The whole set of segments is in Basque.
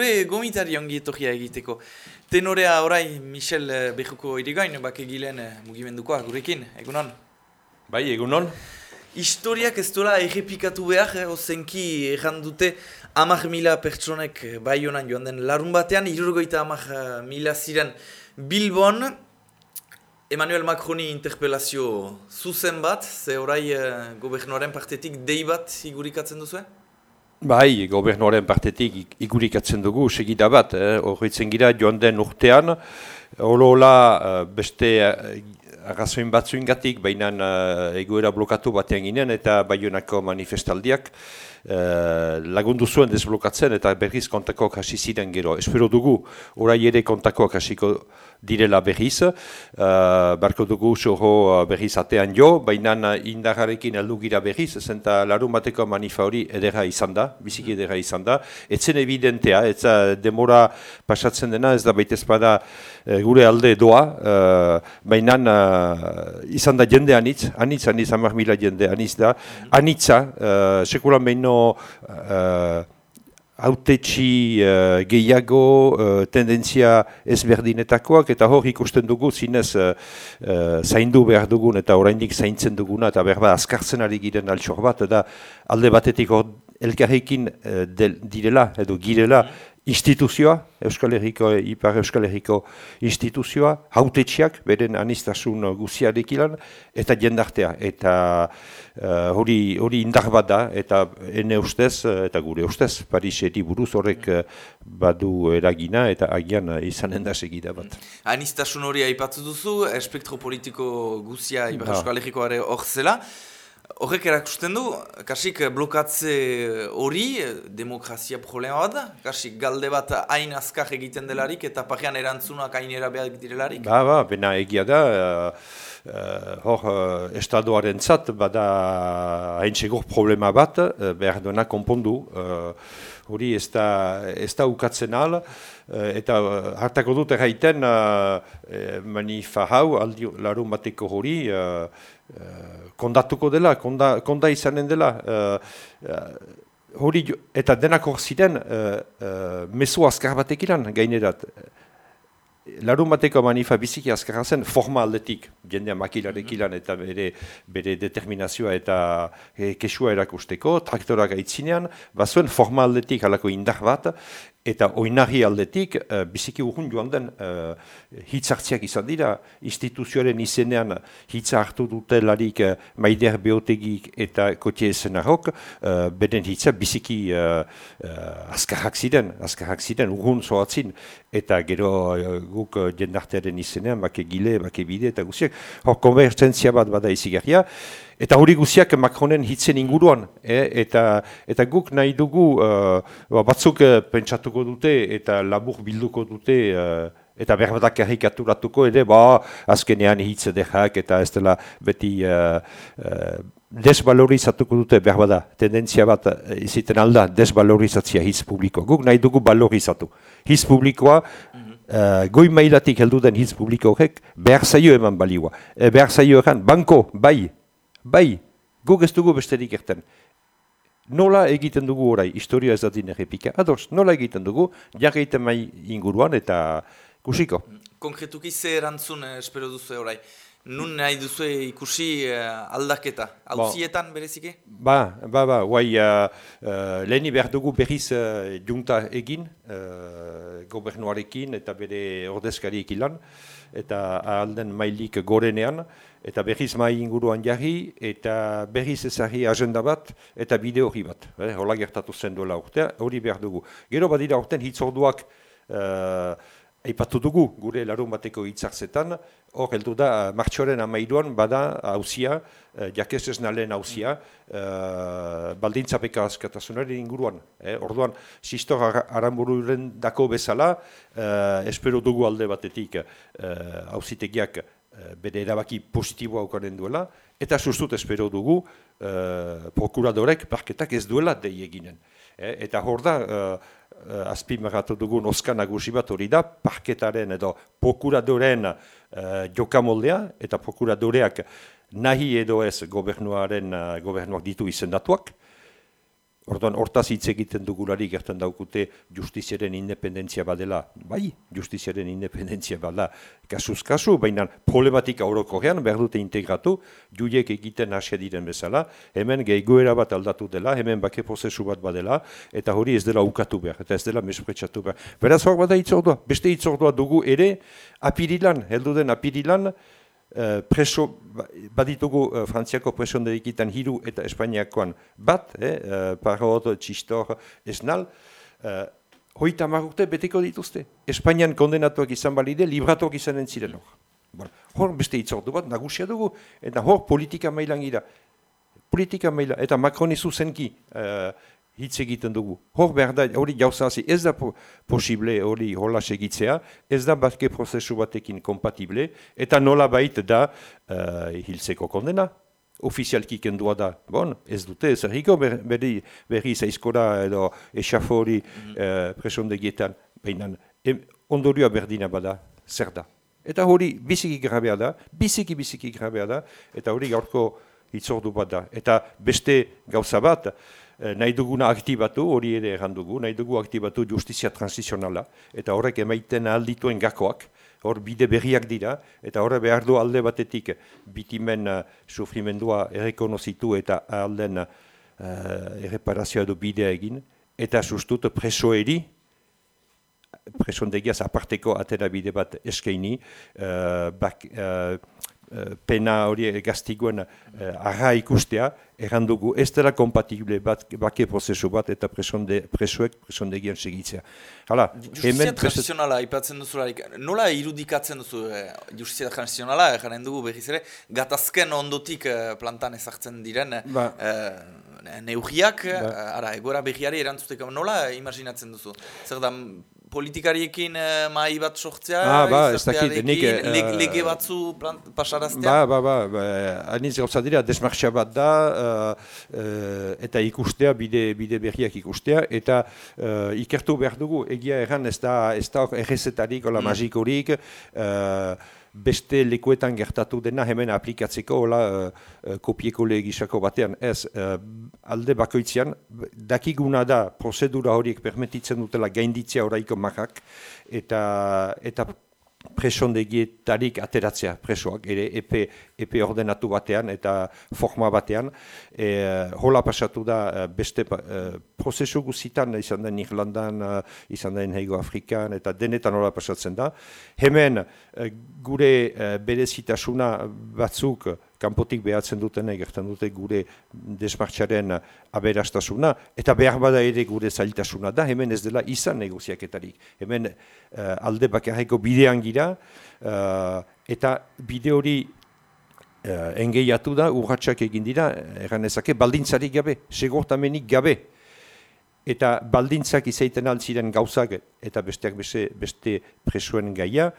gure gomitari ongi etorria egiteko. Tenorea orai Michel eh, Bejuko irigain, bak egilen eh, mugimendukoa gurekin, egunon? Bai, egunon. Historiak ez dola errepikatu behar, eh, ozenki erran dute amak mila pertsonek eh, bai honan joan den larun batean, irurgoita amak mila ziren Bilbon, Emmanuel Macroni interpelazio zuzen bat, ze orai eh, gobernuaren partetik dei bat igurikatzen duzu? Bai, gobernuaren partetik igurikatzen dugu, segida bat, eh? horretzen gira joan den urtean, holola uh, beste uh, arrazoin batzuin gatik, baina uh, egoera blokatu batean ginen eta baionako manifestaldiak uh, lagundu zuen desblokatzen eta berriz kontakoak hasi ziren gero. Espero dugu, orai ere kontakoak hasiko direla berriz, uh, barko dugu soho uh, berriz atean jo, baina indarrarekin aldu gira berriz, zenta larun bateko manifa hori edera izan da, biziki edera izan da, etzen evidentea, ez demora pasatzen dena, ez da baitez bada uh, gure alde doa, uh, baina uh, izan da jende anitz, anitz, anitz, amar mila jende anitz da, anitza, uh, sekulan behino uh, autetxi uh, gehiago uh, tendentzia ezberdinetakoak eta hor ikusten dugu zinez uh, zaindu behar dugun eta oraindik zaintzen duguna eta behar bat azkartzen ari giren altxor bat eta alde batetik hor elkarrekin uh, direla edo girela instituzioa, Euskal Herriko, Ipar Euskal Herriko instituzioa, hautetxiak, beren anistasun guziarek ilan, eta jendartea. Eta uh, hori, hori indar bat da, eta ene ustez, eta gure ustez, Pariseti buruz horrek uh, badu eragina, eta agian izanen da segida bat. Anistasun hori aipatzu duzu, espektro politiko guzia Ipar. Euskal Herrikoare hor zela, Horrek erakusten du, kasik blokatze hori demokrazia problema bat da? Kasik galde bat hain azkar egiten delarik eta parean erantzunak hain behar direlarik? Ba, ba, bena egia da, uh, hor uh, estadoaren zat, bada hain segur problema bat, uh, behar duena konpondu. Hori ez da, ez da ukatzen al, eta hartako dut erraiten uh, manifa hau, aldi larun bateko hori, Eh, kondatuko dela, konda, konda izanen dela, hori eta denak hor ziren mesu azkar batek ilan gainerat. Larun bateko manifa biziki azkarra zen forma aldetik, jendea makilarek ilan eta bere, bere determinazioa eta e, kesua erakusteko, traktorak aitzinean, bazuen forma aldetik halako indar bat, Eta oinarri aldetik, uh, biziki urgun joan den uh, hitzartziak izan dira, instituzioaren izenean hitza hartu dute larik uh, maider beotegik eta kotie esenarok, uh, beden hitza biziki uh, uh, azkarrak ziren, azkarrak ziren, urgun zoatzin, eta gero uh, guk uh, jendartearen izenean, bake gile, bake bide, eta guziak, hor konvergentzia bat bada izigarria, Eta hori guziak Macronen hitzen inguruan, eh? eta, eta guk nahi dugu uh, batzuk uh, pentsatuko dute eta labur bilduko dute uh, eta berbatak errikaturatuko ere, ba, azkenean hitz edekak eta ez dela beti uh, uh, desvalorizatuko dute berbada, tendentzia bat iziten alda desvalorizatzia hitz publiko. Guk nahi dugu valorizatu. Hitz publikoa, Uh, goi mailatik heldu den hitz publiko horrek, behar zaio eman balioa. E, behar zaio egan, banko, bai, Bai, guk ez dugu besterik erten. Nola egiten dugu orai, historia ez da din errepika. Ados, nola egiten dugu, jarraiten mai inguruan eta kusiko. Konkretuki ze erantzun eh, espero duzu orai. Nun nahi duzu ikusi eh, aldaketa, hauzietan bereziki? Ba, ba, ba, guai, uh, uh, leheni behar dugu berriz uh, junta egin, uh, gobernuarekin eta bere ordezkariek ilan, eta alden mailik gorenean, eta berriz mai inguruan jarri, eta berriz ezari agenda bat, eta bide hori bat. Eh, hola gertatu zen duela urtea, hori behar dugu. Gero badira urtean hitzorduak uh, aipatu dugu gure larun bateko hitzartzetan, hor heldu da martxoren amairuan bada hauzia, uh, jakez ez nalen hauzia, uh, baldintzapeka askatasunaren inguruan. Eh, orduan, sistor arambururen dako bezala, uh, espero dugu alde batetik hauzitegiak Eh, bere erabaki positiboa aukanen duela, eta sustut espero dugu uh, prokuradorek parketak ez duela dei eginen. Eh, eta hor da, uh, uh, dugu noska nagusi bat hori da, parketaren edo prokuradoren uh, jokamoldea, eta prokuradoreak nahi edo ez gobernuaren uh, gobernuak ditu izendatuak, Orduan, hortaz hitz egiten dugulari gertan daukute justiziaren independentzia badela. Bai, justiziaren independentzia badela. Kasuz kasu, baina problematika orokorrean behar dute integratu, juiek egiten hasia diren bezala, hemen gehigoera bat aldatu dela, hemen bake prozesu bat badela, eta hori ez dela ukatu behar, eta ez dela mespretsatu behar. Beraz hor bada itzordua, beste itzordua dugu ere, apirilan, heldu den apirilan, Uh, preso, ba, baditugu uh, Frantziako presion dedikitan hiru eta Espainiakoan bat, eh, uh, parot, txistor, esnal, uh, hoita marrukte beteko dituzte. Espainian kondenatuak izan balide, libratuak izan entziren hor. Bon, hor beste itzordu bat, nagusia dugu, eta hor politika mailan gira. Politika maila, eta Macronizu zenki, uh, hitz egiten dugu. Hor behar da, hori jauzazi, ez da posible hori hola segitzea, ez da batke prozesu batekin kompatible, eta nola bait da uh, hiltzeko kondena. Ofizialki kendua da, bon, ez dute, ez erriko berri, berri zaizkora edo esafori mm -hmm. uh, presondegietan, behinan, ondorioa berdina bada, zer da. Eta hori biziki grabea da, biziki biziki grabea da, eta hori gaurko hitzordu bat da. Eta beste gauza bat, Eh, nahi duguna aktibatu, hori ere errandugu, nahi dugu aktibatu justizia transizionala, eta horrek emaiten aldituen gakoak, hor bide berriak dira, eta horre behar du alde batetik bitimen uh, sufrimendua errekonozitu eta alden uh, erreparazioa du bidea egin, eta sustut presoeri, presondegiaz aparteko atera bide bat eskeini, uh, bak, Eh, pena hori gaztiguen uh, arra ikustea, errandugu ez dela kompatible bat, bake prozesu bat eta presonde, presoek presondegian segitzea. Hala, justizia transizionala ipatzen duzularik, nola irudikatzen duzu eh, justizia transizionala, erraren dugu behiz ere, gatazken ondotik eh, plantan ezartzen diren ba. eh, neugiak, ba. ara, egora behiari erantzuteko, nola imaginatzen duzu? Zer da, politikariekin uh, mai bat sortzea, ah, ba, ez dakit, nik, uh, lege batzu pasaraztea? Ba, ba, ba, ba aniz gauza dira, desmartxa bat da, uh, eta ikustea, bide, bide berriak ikustea, eta uh, ikertu behar dugu, egia erran ez da, ez da errezetarik, ola mm. magikorik, uh, beste lekuetan gertatu dena hemen aplikatzeko hola uh, kopieko legisako batean. Ez uh, alde bakoitzean dakiguna da prozedura horiek permititzen dutela gainditzea oraiko makak eta eta presondegietarik ateratzea presoak, ere epe, epe ordenatu batean eta forma batean. E, hola pasatu da e, beste e, prozesu guzitan, izan den Irlandan, e, izan den Heigo Afrikan, eta denetan hola pasatzen da. Hemen e, gure e, berezitasuna batzuk kanpotik behatzen duten egertan dute gure desmartxaren aberastasuna, eta behar bada ere gure zailtasuna da, hemen ez dela izan negoziaketarik. Hemen uh, alde bakarreko bidean gira, uh, eta bide hori uh, engeiatu da, urratxak egin dira, erran ezake, baldintzarik gabe, segortamenik gabe. Eta baldintzak izaiten altziren gauzak, eta besteak beste, beste presuen gaia,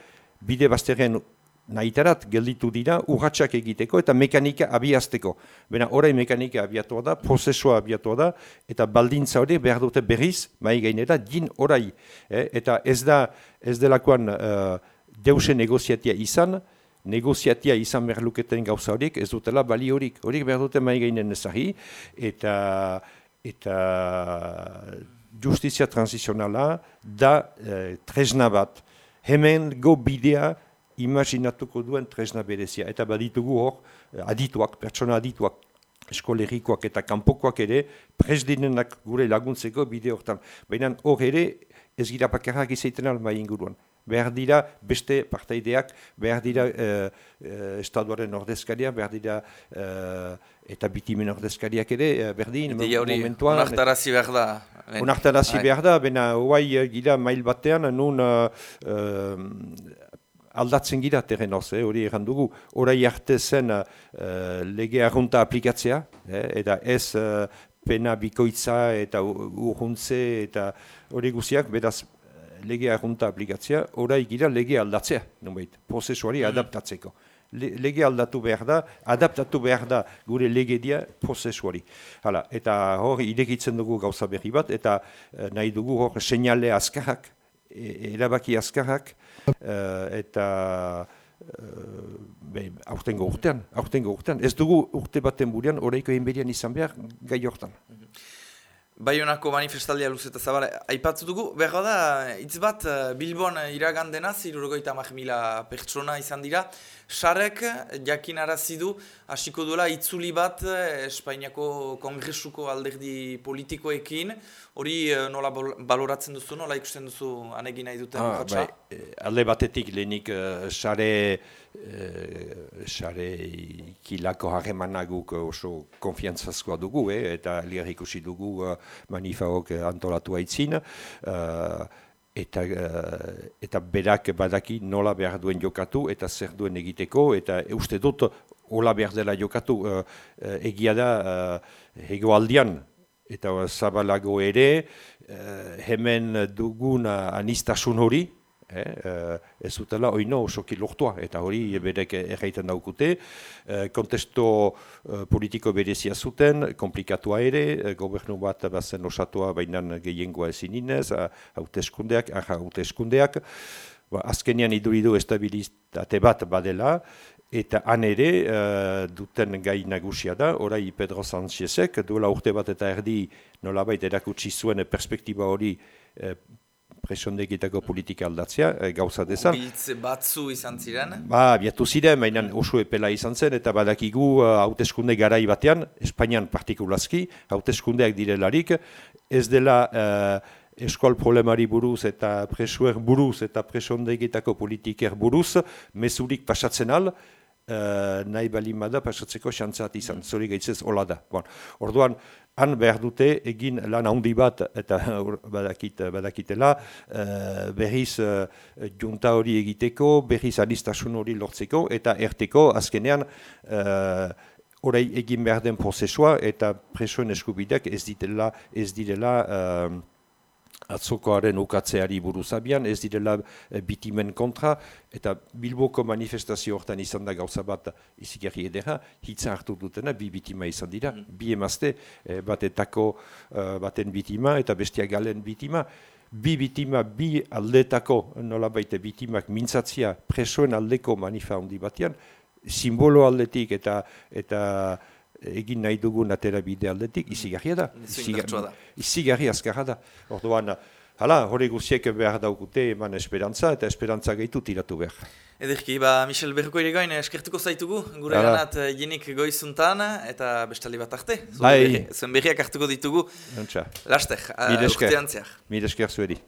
bide bazterren nahitarat gelditu dira urratxak egiteko eta mekanika abiazteko. Bena, orai mekanika abiatu da, prozesua abiatu da, eta baldintza hori behar dute berriz, mai gainera, din orai. Eh? Eta ez da, ez delakoan uh, deuse negoziatia izan, negoziatia izan behar luketen gauza horiek, ez dutela bali horik, horik behar dute mai gainen ezari, eta, eta justizia transizionala da eh, tresna bat. Hemen go bidea imaginatuko duen tresna berezia. Eta baditugu hor, eh, adituak, pertsona adituak, eskolerikoak eta kanpokoak ere, presdinenak gure laguntzeko bide hortan. Baina hor ere, ez gira pakarrak izaiten alma inguruan. Behar dira beste partaideak, behar dira uh, uh, estaduaren ordezkaria, behar dira uh, eta bitimen ordezkariak ere, uh, berdin, momentuan. Unartarazi behar da. Unartarazi bai. behar da, baina huai gira mail batean, nun aldatzen gira terrenoz, eh, hori egan dugu, orai arte zen uh, lege arrunta aplikatzea, eh, eta ez uh, pena bikoitza eta urruntze eta hori guziak, beraz lege arrunta aplikatzea, orai gira lege aldatzea, nubait, prozesuari mm. adaptatzeko. lege aldatu behar da, adaptatu behar da gure lege dia prozesuari. Hala, eta hor, idekitzen dugu gauza berri bat, eta nahi dugu hor, seinale azkarrak, erabaki azkarrak, uh, eta uh, aurtengo urtean, aurtengo urtean. Ez dugu urte baten burean, horreiko enberian izan behar gai hortan. Baionako manifestaldia luz eta zabala, aipatzu dugu, behar da, hitz bat, eh, Bilbon iragandena, zirurogoita amak mila pertsona izan dira, sarek jakin arazidu, hasiko duela, itzuli bat eh, Espainiako kongresuko alderdi politikoekin, hori eh, nola baloratzen duzu, nola ikusten duzu anegin nahi duten ah, bai, Alde batetik lehenik, sare, sare kilako harremanaguk oso konfiantzazkoa dugu, eh, eta liar ikusi dugu manifaok antolatu haitzin, uh, eta, uh, eta berak badaki nola behar duen jokatu eta zer duen egiteko, eta uste dut hola behar dela jokatu uh, egia da uh, hegoaldian, eta zabalago ere, uh, hemen dugun anistasun hori, eh, eh, ez dutela oino osoki lortua, eta hori berek erraiten daukute, eh, kontesto eh, politiko berezia zuten, komplikatua ere, gobernu bat bazen osatua bainan gehiengoa ezin inez, hauteskundeak, aha hauteskundeak, ba, azkenian iduridu estabilitate bat badela, Eta han ere, uh, duten gai nagusia da, orai Pedro Sánchezek, duela urte bat eta erdi nolabait erakutsi zuen perspektiba hori uh, presondekitako politika aldatzea, e, gauza dezan. Biltze batzu izan ziren? Ba, biatu ziren, baina oso epela izan zen, eta badakigu uh, hauteskunde garai batean, Espainian partikulazki, hauteskundeak direlarik, ez dela uh, eskual problemari buruz eta presuer buruz eta presondekitako politiker buruz, mezurik pasatzen al, uh, nahi balimada pasatzeko xantzat izan, zori gaitzez hola da. Bon. Orduan, han behar dute egin lan handi bat eta badakit, badakitela uh, berriz uh, junta hori egiteko, berriz anistasun hori lortzeko eta erteko azkenean uh, orai egin behar den prozesua eta presoen eskubideak ez ditela ez direla atzokoaren ukatzeari buruzabian, ez direla e, bitimen kontra, eta Bilboko manifestazio hortan izan da gauza bat izigarri edera, hitza hartu dutena, bi bitima izan dira, mm. bi emazte, e, batetako uh, baten bitima eta bestia galen bitima, bi bitima, bi aldetako nola baita bitimak mintzatzia presoen aldeko manifa handi batean, simbolo aldetik eta eta egin nahi dugun atera bide aldetik, izigarria da. Izigarri azkarra da. Orduan, hala, hori guziek behar daukute eman esperantza, eta esperantza gehitu tiratu behar. Ederki, ba, Michel Berruko ere gain, eskertuko zaitugu, gure ganat jenik goizuntan, eta bestali bat arte. Bai. Zuen berriak hartuko ditugu. Laster, urtean Mil esker zuedi.